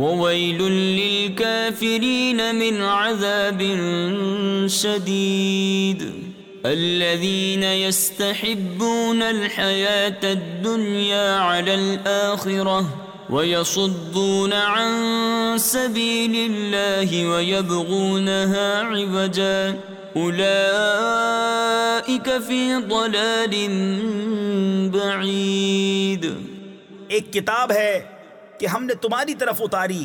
وَوَيْلٌ لِّلْكَافِرِينَ مِنْ عَذَابٍ شَدِيدٍ الَّذِينَ يَسْتَحِبُّونَ الْحَيَاةَ الدُّنْيَا عَلَى الْآخِرَةِ وَيَصُدُّونَ عَن سَبِيلِ اللَّهِ وَيَبْغُونَهَا عِوَجًا أُولَئِكَ فِي ضَلَالٍ بَعِيدٍ ایک کتاب ہے کہ ہم نے تمہاری طرف اتاری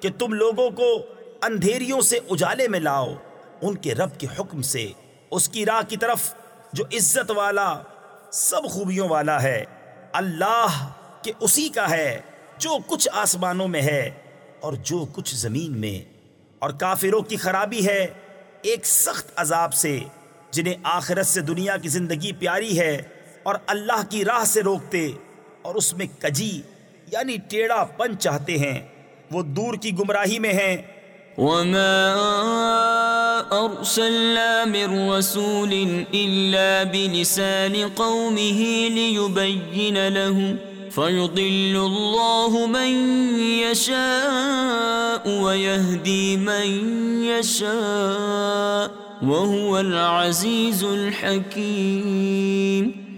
کہ تم لوگوں کو اندھیریوں سے اجالے میں لاؤ، ان کے رب کے حکم سے۔ اس کی راہ کی طرف جو عزت والا، سب خوبیوں والا ہے۔ اللہ کے اسی کا ہے جو کچھ آسمانوں میں ہے اور جو کچھ زمین میں۔ اور کافروں کی خرابی ہے ایک سخت عذاب سے، جنہیں آخرت سے دنیا کی زندگی پیاری ہے اور اللہ کی راہ سے روکتے اور اس میں کجی یعنی ٹیڑا پن چاہتے ہیں۔ وہ دور کی گمراہی میں ہیں۔ وما ارسلنا من رسول الا بلسان قومه ليبين لهم فيضل الله من يشاء ويهدي من يشاء وهو العزيز الحكيم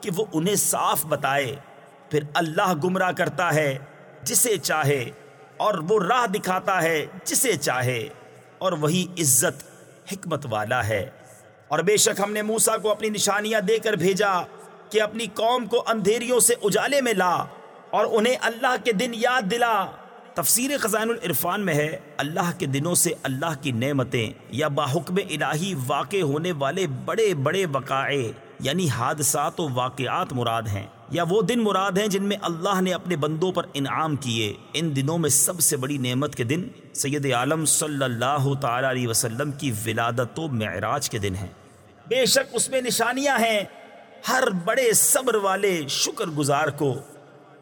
کہ وہ انہیں صاف بتائے۔ پھر اللہ گمراہ کرتا ہے جسے چاہے اور وہ راہ دکھاتا ہے جسے چاہے۔ اور وہی عزت، حکمت والا ہے۔ اور بے شک ہم نے موسا کو اپنی نشانیاں دے کر بھیجا کہ اپنی قوم کو اندھیریوں سے اجالے میں لا اور انہیں اللہ کے دن یاد دلا۔ تفسیر خزائن العرفان میں ہے، اللہ کے دنوں سے اللہ کی نعمتیں یا باحکم الہی واقع ہونے والے بڑے بڑے وقائع۔ یعنی حادثات و واقعات مراد ہیں، یا وہ دن مراد ہیں جن میں اللہ نے اپنے بندوں پر انعام کیے۔ ان دنوں میں سب سے بڑی نعمت کے دن سید عالم صلی اللہ تعالی علیہ وسلم کی ولادت و معراج کے دن ہیں۔ بے شک اس میں نشانیاں ہیں۔ ہر بڑے صبر والے شکر گزار کو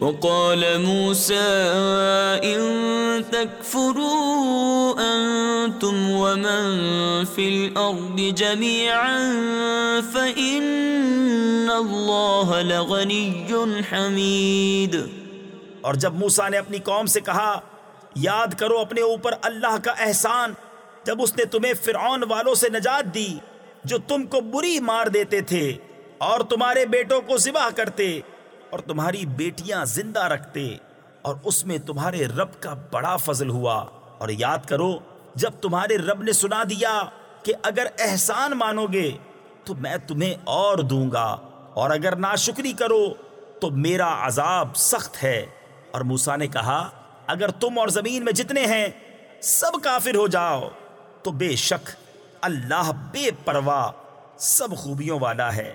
وقال موسى إن تكفروا أنتم ومن في الأرض جميعا فإن الله لغني حميد اور جب موسا نے اپنی قوم سے کہا، یاد کرو اپنے اوپر اللہ کا احسان، جب اس نے تمہیں فرعون والوں سے نجات دی، جو تم کو بری مار دیتے تھے اور تمہارے بیٹوں کو ذبح کرتے اور تمہاری بیٹیاں زندہ رکھتے اور اس میں تمہارے رب کا بڑا فضل ہوا۔ اور یاد کرو، جب تمہارے رب نے سنا دیا کہ اگر احسان مانو گے، تو میں تمہیں اور دوں گا۔ اور اگر ناشکری کرو، تو میرا عذاب سخت ہے۔ اور موسا نے کہا، اگر تم اور زمین میں جتنے ہیں، سب کافر ہو جاؤ۔ تو بے شک، اللہ بے پرواہ سب خوبیوں والا ہے۔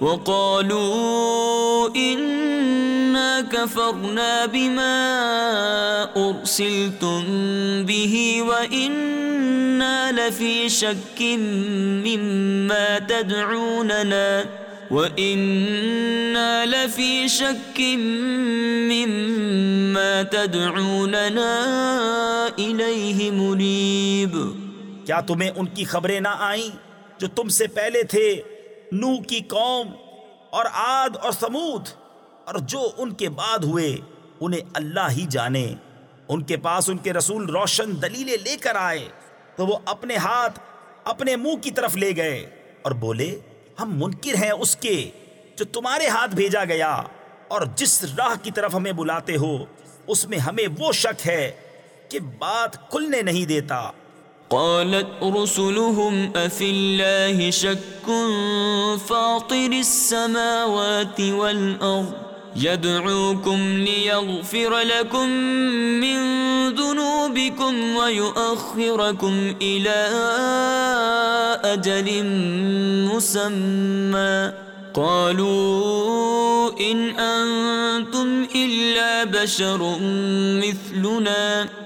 وقالوا إنا كفرنا بما أرسلتم به وإنا لفي شك مما تدعوننا وَإِنَّا لَفِي شَكٍ مِّمَّا تَدْعُونَنَا إِلَيْهِ مُرِيبٌ کیا تمہیں ان کی خبریں نہ آئیں جو تم سے پہلے تھے؟ نو کی قوم اور عاد اور سمود اور جو ان کے بعد ہوئے، انہیں اللہ ہی جانے۔ ان کے پاس ان کے رسول روشن دلیلیں لے کر آئے، تو وہ اپنے ہاتھ اپنے منہ کی طرف لے گئے اور بولے، ہم منکر ہیں اس کے جو تمہارے ہاتھ بھیجا گیا اور جس راہ کی طرف ہمیں بلاتے ہو، اس میں ہمیں وہ شک ہے کہ بات کھلنے نہیں دیتا۔ قالت رسلهم افی اللہ شک فاطر السماوات والارض يدعوكم ليغفر لكم من ذنوبكم ويؤخركم إلى أجل مسمى. قالوا إن أنتم إلا بشر مثلنا.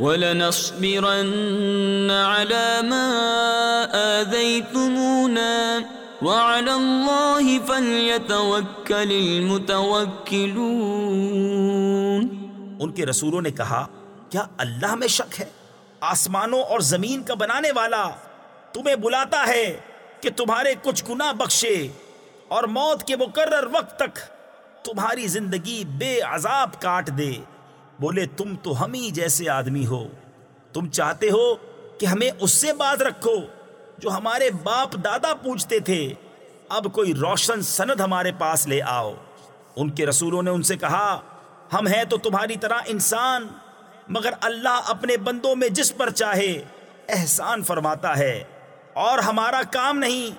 ولنصبرن على ما آذيتمونا وعلى الله فليتوكل المتوكلون ان کے رسولوں نے کہا، کیا اللہ میں شک ہے؟ آسمانوں اور زمین کا بنانے والا تمہیں بلاتا ہے کہ تمہارے کچھ گناہ بخشے اور موت کے مقرر وقت تک تمہاری زندگی بے عذاب کاٹ دے۔ بولے، تم تو ہم ہی جیسے آدمی ہو۔ تم چاہتے ہو کہ ہمیں اس سے بات رکھو جو ہمارے باپ دادا پوچھتے تھے۔ اب کوئی روشن سند ہمارے پاس لے آؤ۔ ان کے رسولوں نے ان سے کہا، ہم ہیں تو تمہاری طرح انسان، مگر اللہ اپنے بندوں میں جس پر چاہے احسان فرماتا ہے۔ اور ہمارا کام نہیں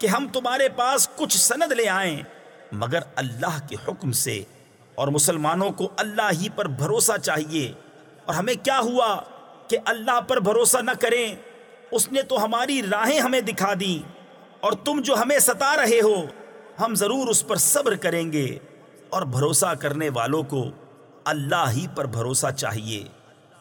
کہ ہم تمہارے پاس کچھ سند لے آئیں، مگر اللہ کے حکم سے اور مسلمانوں کو اللہ ہی پر بھروسہ چاہیے۔ اور ہمیں کیا ہوا کہ اللہ پر بھروسہ نہ کریں؟ اس نے تو ہماری راہیں ہمیں دکھا دیں۔ اور تم جو ہمیں ستا رہے ہو، ہم ضرور اس پر صبر کریں گے۔ اور بھروسہ کرنے والوں کو اللہ ہی پر بھروسہ چاہیے۔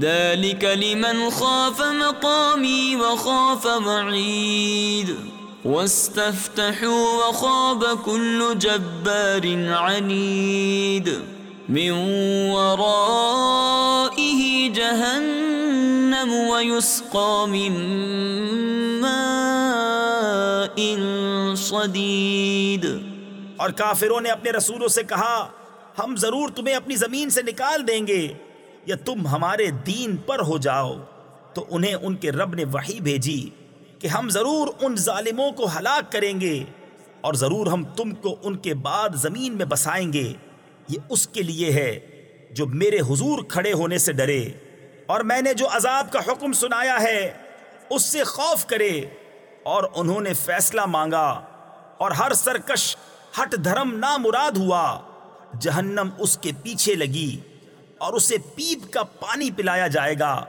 ذلك لمن خاف مقامي وخاف معيد واستفتحوا وخاب كل جبار عنيد. من ورائه جهنم ويسقى من ماء صديد. اور کافروں نے اپنے رسولوں سے کہا، ہم ضرور تمہیں اپنی زمین سے نکال دیں گے۔ یا تم ہمارے دین پر ہو جاؤ، تو انہیں ان کے رب نے وحی بھیجی کہ ہم ضرور ان ظالموں کو ہلاک کریں گے اور ضرور ہم تم کو ان کے بعد زمین میں بسائیں گے۔ یہ اس کے لیے ہے جو میرے حضور کھڑے ہونے سے ڈرے۔ اور میں نے جو عذاب کا حکم سنایا ہے، اس سے خوف کرے۔ اور انہوں نے فیصلہ مانگا اور ہر سرکش ہٹ دھرم نامراد ہوا۔ جہنم اس کے پیچھے لگی۔ اور اسے پیپ کا پانی پلایا جائے گا۔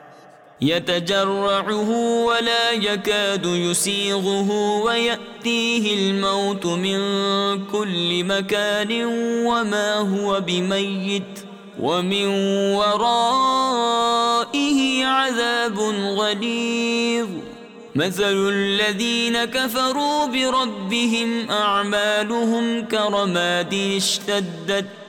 يتجرعه ولا يكاد يسيغه ويأتيه الموت من كل مكان وما هو بميت ومن ورائه عذاب غليظ. مثل الذين كفروا بربهم أعمالهم كرماد اشتدت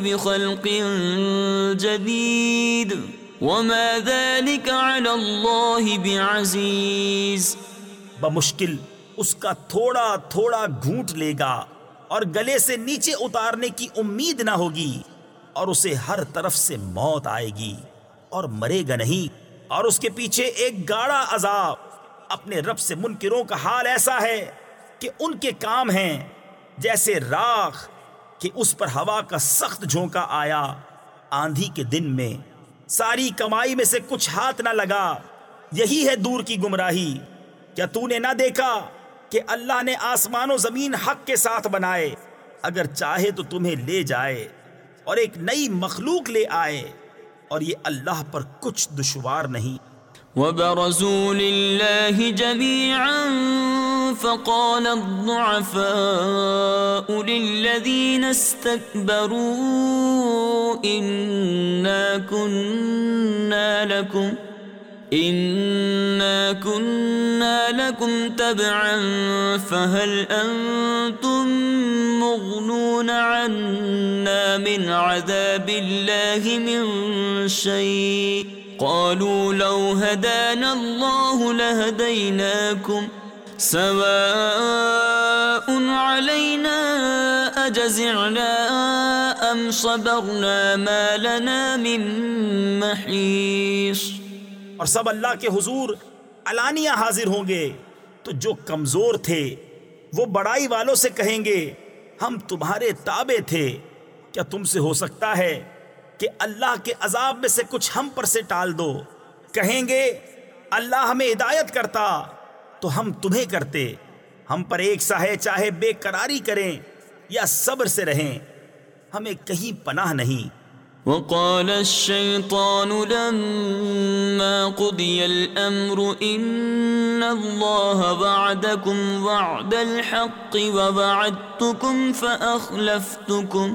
بخلق جديد. وما ذلك على الله بعزيز. بمشکل اس کا تھوڑا تھوڑا گھونٹ لے گا اور گلے سے نیچے اتارنے کی امید نہ ہوگی اور اسے ہر طرف سے موت آئے گی اور مرے گا نہیں اور اس کے پیچھے ایک گاڑا عذاب. اپنے رب سے منکروں کا حال ایسا ہے کہ ان کے کام ہیں جیسے راکھ کہ اس پر ہوا کا سخت جھونکا آیا، آندھی کے دن میں ساری کمائی میں سے کچھ ہاتھ نہ لگا۔ یہی ہے دور کی گمراہی۔ کیا تو نے نہ دیکھا کہ اللہ نے آسمان و زمین حق کے ساتھ بنائے؟ اگر چاہے تو تمہیں لے جائے اور ایک نئی مخلوق لے آئے۔ اور یہ اللہ پر کچھ دشوار نہیں۔ وبرزوا لله جميعا فقال الضعفاء للذين استكبروا إنا كنا لكم إنا كنا لكم تبعا فهل أنتم مغنون عنا من عذاب الله من شيء قالوا لو هدانا الله لهديناكم سواء علينا أجزعنا أم صبرنا ما لنا من محيص اور سب اللہ کے حضور علانیہ حاضر ہوں گے تو جو کمزور تھے وہ بڑائی والوں سے کہیں گے، ہم تمہارے تابع تھے، کیا تم سے ہو سکتا ہے کہ اللہ کے عذاب میں سے کچھ ہم پر سے ٹال دو۔ کہیں گے، اللہ ہمیں ہدایت کرتا، تو ہم تمہیں کرتے۔ ہم پر ایک سا ہے چاہے بے قراری کریں یا صبر سے رہیں، ہمیں کہیں پناہ نہیں۔ وقال الشيطان لما قضي الأمر إن الله وعدكم وعد الحق ووعدتكم فأخلفتكم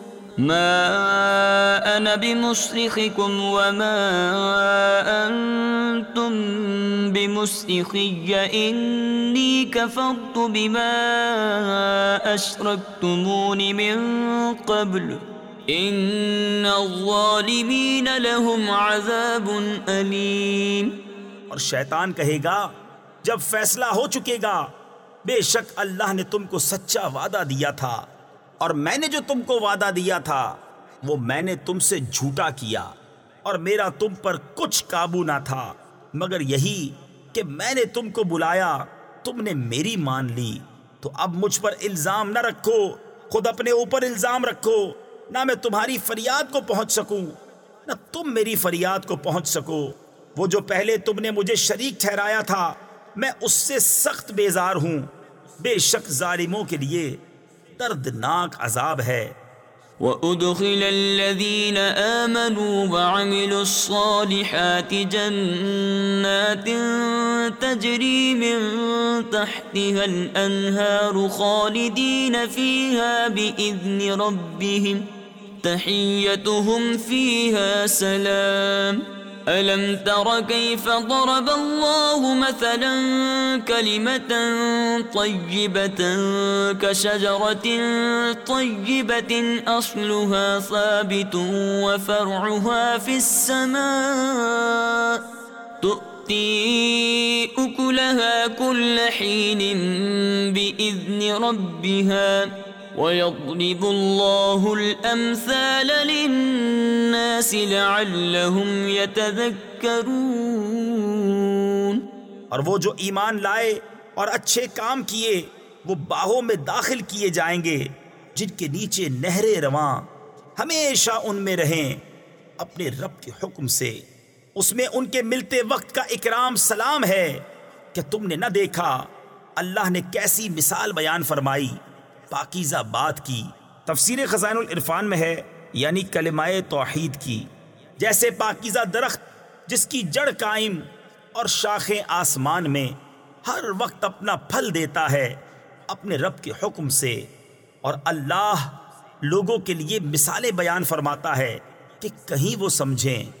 ما أنا بمصرخكم وما أنتم بمصرخي إني كفرت بما أشركتمون من قبل إن الظالمين لهم عذاب أليم اور شیطان کہے گا، جب فیصلہ ہو چکے گا، بے شک اللہ نے تم کو سچا وعدہ دیا تھا۔ اور میں نے جو تم کو وعدہ دیا تھا، وہ میں نے تم سے جھوٹا کیا اور میرا تم پر کچھ قابو نہ تھا۔ مگر یہی کہ میں نے تم کو بلایا، تم نے میری مان لی۔ تو اب مجھ پر الزام نہ رکھو، خود اپنے اوپر الزام رکھو۔ نہ میں تمہاری فریاد کو پہنچ سکوں، نہ تم میری فریاد کو پہنچ سکو۔ وہ جو پہلے تم نے مجھے شریک ٹھہرایا تھا، میں اس سے سخت بیزار ہوں۔ بے شک ظالموں کے لیے دردناک عذاب ہے۔ وَأُدْخِلَ الَّذِينَ آمَنُوا وَعَمِلُوا الصَّالِحَاتِ جَنَّاتٍ تَجْرِي مِن تَحْتِهَا الْأَنْهَارُ خَالِدِينَ فِيهَا بِإِذْنِ رَبِّهِمْ تَحِيَّتُهُمْ فِيهَا سَلَامٌ ألم تر كيف ضرب الله مثلا كلمة طيبة كشجرة طيبة أصلها ثابت وفرعها في السماء تؤتي أكلها كل حين بإذن ربها وَيَضْرِبُ اللَّهُ الْأَمْثَالَ لِلنَّاسِ لَعَلَّهُمْ يَتَذَكَّرُونَ اور وہ جو ایمان لائے اور اچھے کام کیے، وہ باہوں میں داخل کیے جائیں گے، جن کے نیچے نہریں رواں۔ ہمیشہ ان میں رہیں۔ اپنے رب کے حکم سے۔ اس میں ان کے ملتے وقت کا اکرام سلام ہے کہ تم نے نہ دیکھا۔ اللہ نے کیسی مثال بیان فرمائی۔ پاکیزہ بات کی۔ تفسیر خزائن العرفان میں ہے یعنی کلمائے توحید کی۔ جیسے پاکیزہ درخت جس کی جڑ قائم اور شاخیں آسمان میں ہر وقت اپنا پھل دیتا ہے اپنے رب کے حکم سے۔ اور اللہ لوگوں کے لیے مثالیں بیان فرماتا ہے کہ کہیں وہ سمجھیں۔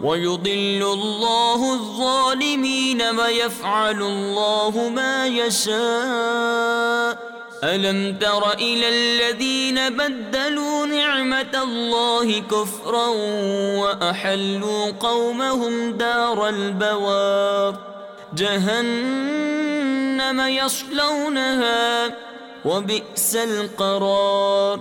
وَيُضِلُّ اللَّهُ الظَّالِمِينَ وَيَفْعَلُ اللَّهُ مَا يَشَاءُ. أَلَمْ تَرَ إِلَى الَّذِينَ بَدَّلُوا نِعْمَةَ اللَّهِ كُفْرًا وَأَحَلُّوا قَوْمَهُمْ دَارَ الْبَوَارِ. جَهَنَّمَ يَصْلَوْنَهَا وَبِئْسَ الْقَرَارِ.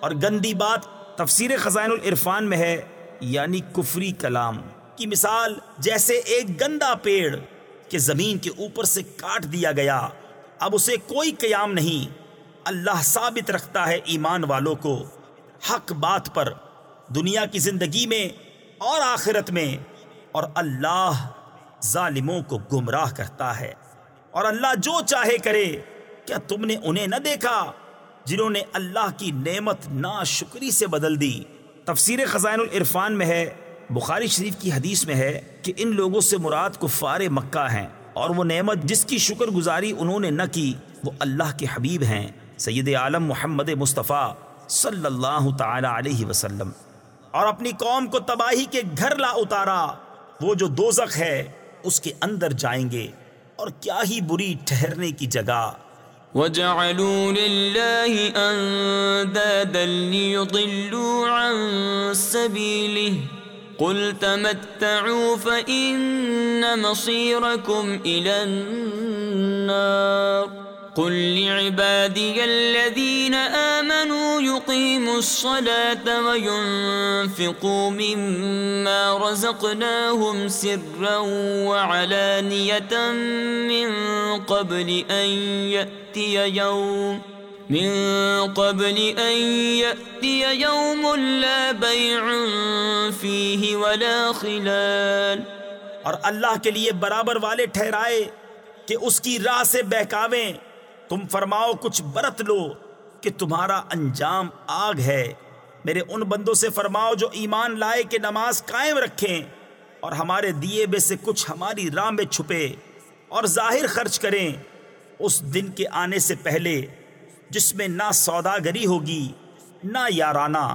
اور گندی بات تفسیر خزائن العرفان میں ہے یعنی کفری کلام کی مثال جیسے ایک گندا پیڑ کہ زمین کے اوپر سے کاٹ دیا گیا، اب اسے کوئی قیام نہیں۔ اللہ ثابت رکھتا ہے ایمان والوں کو حق بات پر، دنیا کی زندگی میں اور آخرت میں۔ اور اللہ ظالموں کو گمراہ کرتا ہے۔ اور اللہ جو چاہے کرے، کیا تم نے انہیں نہ دیکھا جنہوں نے اللہ کی نعمت نا شکری سے بدل دی؟ تفسیر خزائن العرفان میں ہے، بخاری شریف کی حدیث میں ہے کہ ان لوگوں سے مراد کفار مکہ ہیں اور وہ نعمت جس کی شکر گزاری انہوں نے نہ کی، وہ اللہ کے حبیب ہیں۔ سید عالم محمد مصطفیٰ صلی اللہ تعالی علیہ وسلم۔ اور اپنی قوم کو تباہی کے گھر لا اتارا۔ وہ جو دوزخ ہے، اس کے اندر جائیں گے۔ اور کیا ہی بری ٹھہرنے کی جگہ۔ وجعلوا لله اندادا ليضلوا عن سبيله قل تمتعوا فإن مصيركم إلى النار قل لعبادي الذين آمنوا يقيموا الصلاة وينفقوا مما رزقناهم سرا وعلانية من قبل أن يأتي يوم من قبل أن يأتي يوم لا بيع فيه ولا خلال اور اللہ کے لیے برابر والے ٹھہرائے کہ اس کی راہ سے بہکاویں تم فرماؤ کچھ برت لو کہ تمہارا انجام آگ ہے۔ میرے ان بندوں سے فرماؤ جو ایمان لائے کہ نماز قائم رکھیں اور ہمارے دیے بے سے کچھ ہماری راہ میں چھپے اور ظاہر خرچ کریں۔ اس دن کے آنے سے پہلے جس میں نہ سوداگری ہوگی، نہ یارانہ۔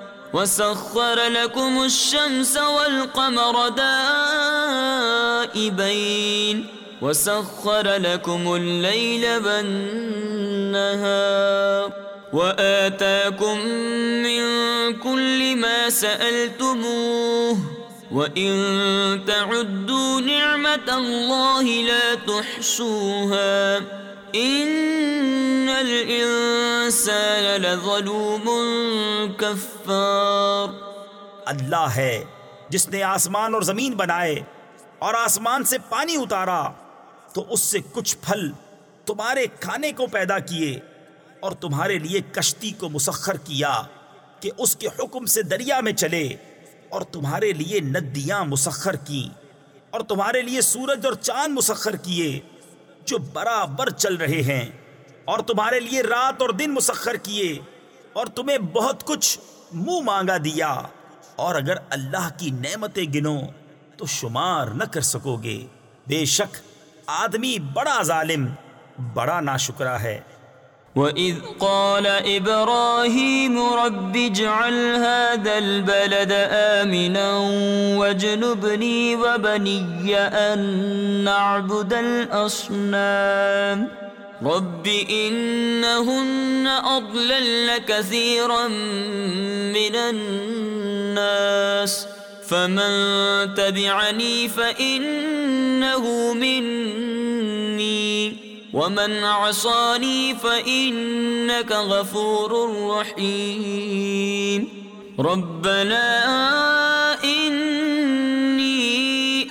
وسخر لكم الشمس والقمر دائبين وسخر لكم الليل والنهار وآتاكم من كل ما سألتموه وَإِن تَعُدُّوا نِعْمَةَ اللَّهِ لَا تُحْصُوهَا إِنَّ الْإِنسَانَ لَظَلُومٌ كَفَّارٌ اللہ ہے جس نے آسمان اور زمین بنائے اور آسمان سے پانی اتارا، تو اس سے کچھ پھل تمہارے کھانے کو پیدا کیے اور تمہارے لیے کشتی کو مسخر کیا کہ اس کے حکم سے دریا میں چلے اور تمہارے لیے ندیاں مسخر کی اور تمہارے لیے سورج اور چاند مسخر کیے جو برابر چل رہے ہیں اور تمہارے لیے رات اور دن مسخر کیے اور تمہیں بہت کچھ منہ مانگا دیا اور اگر اللہ کی نعمتیں گنو تو شمار نہ کر سکو گے۔ بے شک آدمی بڑا ظالم، بڑا ناشکرا ہے۔ وَإِذْ قَالَ إِبْرَاهِيمُ رَبِّ اجْعَلْ هَذَا الْبَلَدَ آمِنًا وَاجْنُبْنِي وَبَنِيَّ أَن نَّعْبُدَ الْأَصْنَامَ رَبِّ إِنَّهُنَّ أَضْلَلْنَ كَثِيرًا مِّنَ النَّاسِ فَمَن تَبِعَنِي فَإِنَّهُ مِنِّي ومن عصاني فإنك غفور رحيم ربنا إني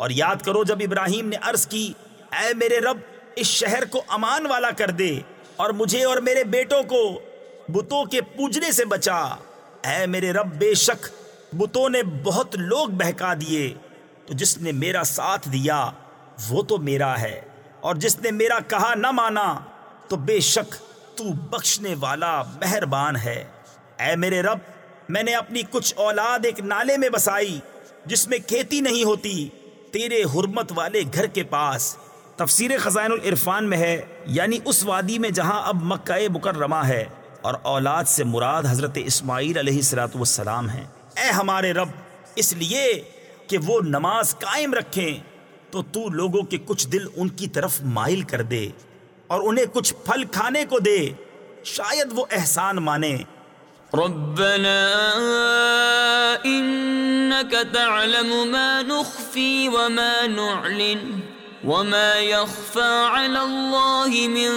اور یاد کرو جب ابراہیم نے عرض کی، اے میرے رب، اس شہر کو امان والا کر دے اور مجھے اور میرے بیٹوں کو بتوں کے پوجنے سے بچا۔ اے میرے رب، بے شک بتوں نے بہت لوگ بہکا دیے۔ تو جس نے میرا ساتھ دیا، وہ تو میرا ہے۔ اور جس نے میرا کہا نہ مانا، تو بے شک تو بخشنے والا مہربان ہے۔ اے میرے رب، میں نے اپنی کچھ اولاد ایک نالے میں بسائی، جس میں کھیتی نہیں ہوتی۔ تیرے حرمت والے گھر کے پاس۔ تفسیر خزائن العرفان میں ہے یعنی اس وادی میں جہاں اب مکہ مکرمہ ہے۔ اور اولاد سے مراد حضرت اسماعیل علیہ السلاۃ والسلام ہیں۔ اے ہمارے رب، اس لیے کہ وہ نماز قائم رکھیں، تو تو لوگوں کے کچھ دل ان کی طرف مائل کر دے اور انہیں کچھ پھل کھانے کو دے۔ شاید وہ احسان مانے ربنا انك تعلم ما نخفي وما نعلن وما يخفى على الله من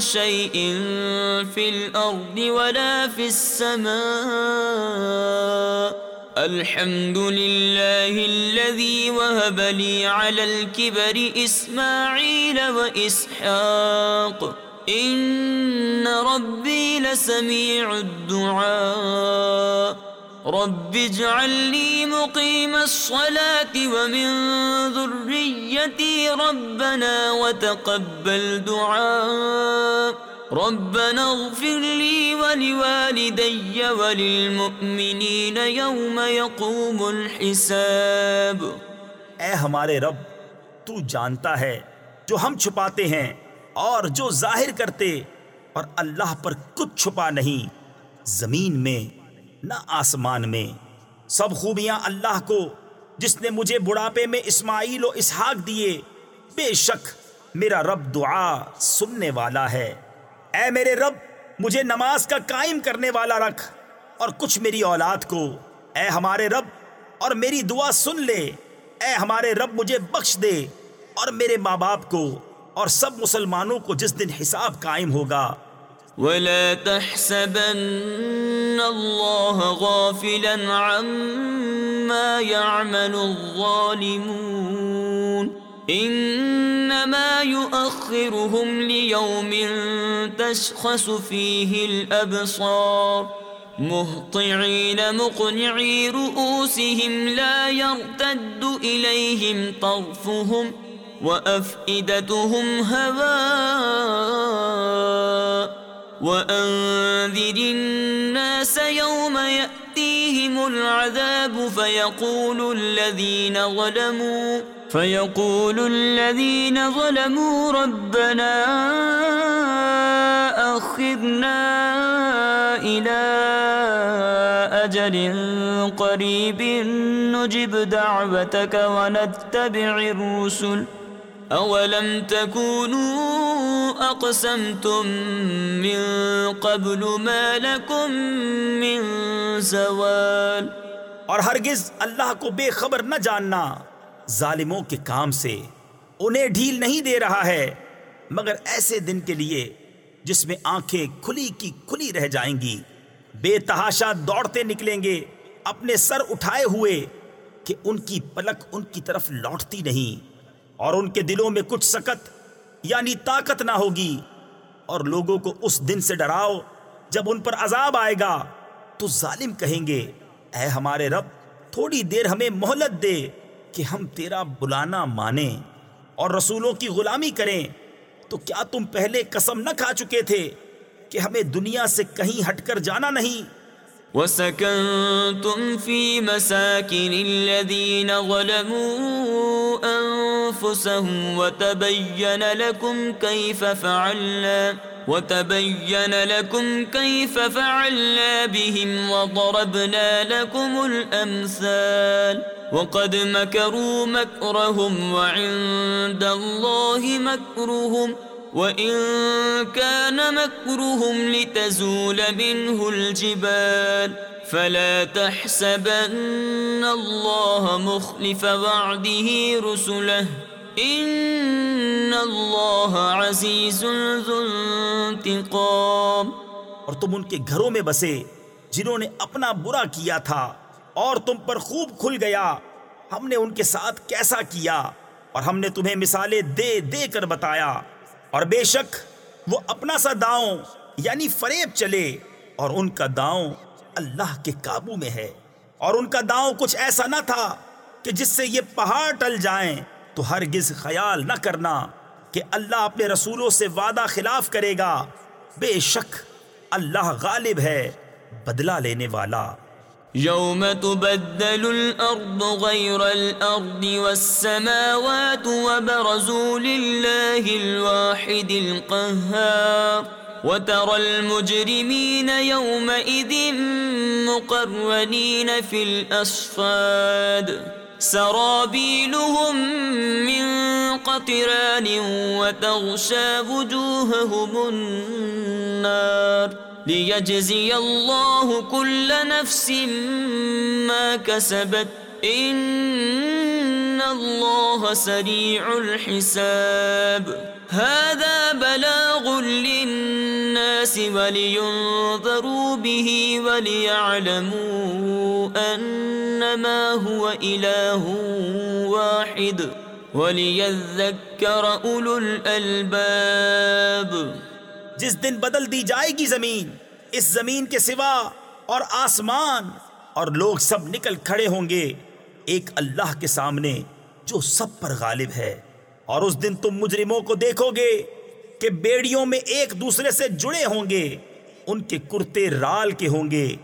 شيء في الأرض ولا في السماء. الحمد لله الذي وهب لي على الكبر إسماعيل وإسحاق. إن ربي لسميع الدعاء رب اجعل لي مقيم الصلاة ومن ذريتي ربنا وتقبل دعاء ربنا اغفر لي ولوالدي وللمؤمنين يوم يقوم الحساب اے ہمارے رب، تو جانتا ہے جو ہم چھپاتے ہیں۔ اور جو ظاہر کرتے اور اللہ پر کچھ چھپا نہیں، زمین میں نہ آسمان میں۔ سب خوبیاں اللہ کو، جس نے مجھے بڑھاپے میں اسماعیل و اسحاق دیے، بے شک میرا رب دعا سننے والا ہے۔ اے میرے رب، مجھے نماز کا قائم کرنے والا رکھ اور کچھ میری اولاد کو۔ اے ہمارے رب، اور میری دعا سن لے۔ اے ہمارے رب، مجھے بخش دے اور میرے ماں باپ کو اور سب مسلمانوں کو جس دن حساب قائم ہوگا۔ ولا تحسبن الله غافلا عما يعمل الظالمون إنما إنما يؤخرهم ليوم تشخص فيه الأبصار مهطعين مقنعي رؤوسهم لا يرتد إليهم طرفهم وأفئدتهم هواء وأنذر الناس يوم يأتيهم العذاب فيقول الذين ظلموا فيقول الذين ظلموا ربنا أخذنا إلى أجل قريب نجب دعوتك ونتبع الرسل اولم تكونوا اقسمتم من قبل ما لكم من زوال اور ہرگز اللہ کو بے خبر نہ جاننا ظالموں کے کام سے انہیں ڈھیل نہیں دے رہا ہے، مگر ایسے دن کے لیے جس میں آنکھیں کھلی کی کھلی رہ جائیں گی۔ بے تحاشا دوڑتے نکلیں گے، اپنے سر اٹھائے ہوئے کہ ان کی پلک ان کی طرف لوٹتی نہیں۔ اور ان کے دلوں میں کچھ سکت یعنی طاقت نہ ہوگی۔ اور لوگوں کو اس دن سے ڈراؤ، جب ان پر عذاب آئے گا۔ تو ظالم کہیں گے، اے ہمارے رب، تھوڑی دیر ہمیں مہلت دے کہ ہم تیرا بلانا مانیں اور رسولوں کی غلامی کریں۔ تو کیا تم پہلے قسم نہ کھا چکے تھے کہ ہمیں دنیا سے کہیں ہٹ کر جانا نہیں؟ وسكنتم في مساكن الذين ظلموا أنفسهم وتبين لكم كيف فعلنا، وتبين لكم كيف فعلنا بهم وضربنا لكم الأمثال، وقد مكروا مكرهم وعند الله مكرهم. وَإِن كَانَ مَكْرُهُمْ لِتَزُولَ مِنْهُ الْجِبَالِ فَلَا تَحْسَبَنَّ اللَّهَ مُخْلِفَ وَعْدِهِ رُسُلَهِ إِنَّ اللَّهَ عَزِيزٌ ذُو انتقام اور تم ان کے گھروں میں بسے جنہوں نے اپنا برا کیا تھا اور تم پر خوب کھل گیا۔ ہم نے ان کے ساتھ کیسا کیا اور ہم نے تمہیں مثالیں دے دے کر بتایا۔ اور بے شک وہ اپنا سا داؤں یعنی فریب چلے، اور ان کا داؤں اللہ کے قابو میں ہے۔ اور ان کا داؤں کچھ ایسا نہ تھا کہ جس سے یہ پہاڑ ٹل جائیں۔ تو ہرگز خیال نہ کرنا کہ اللہ اپنے رسولوں سے وعدہ خلاف کرے گا۔ بے شک اللہ غالب ہے، بدلہ لینے والا۔ يوم تبدل الأرض غير الأرض والسماوات وبرزوا لله الواحد القهار وترى المجرمين يومئذ مقرنين في الأصفاد سرابيلهم من قطران وتغشى وجوههم النار ليجزي الله كل نفس ما كسبت إن الله سريع الحساب هذا بلاغ للناس ولينظروا به وليعلموا أنما هو إله واحد وليذكر أولو الألباب جس دن بدل دی جائے گی زمین، اس زمین کے سوا اور آسمان، اور لوگ سب نکل کھڑے ہوں گے۔ ایک اللہ کے سامنے جو سب پر غالب ہے۔ اور اس دن تم مجرموں کو دیکھو گے کہ بیڑیوں میں ایک دوسرے سے جڑے ہوں گے۔ ان کے کرتے رال کے ہوں گے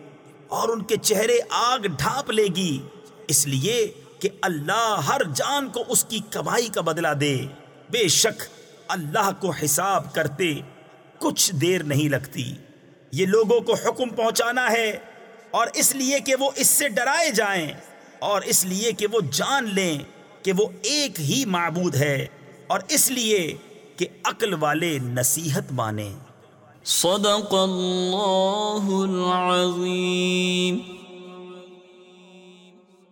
اور ان کے چہرے آگ ڈھانپ لے گی۔ اس لیے کہ اللہ ہر جان کو اس کی کمائی کا بدلہ دے۔ بے شک اللہ کو حساب کرتے کچھ دیر نہیں لگتی۔ یہ لوگوں کو حکم پہنچانا ہے اور اس لیے کہ وہ اس سے ڈرائے جائیں اور اس لیے کہ وہ جان لیں کہ وہ ایک ہی معبود ہے اور اس لیے کہ عقل والے نصیحت مانیں۔ صدق اللہ العظیم۔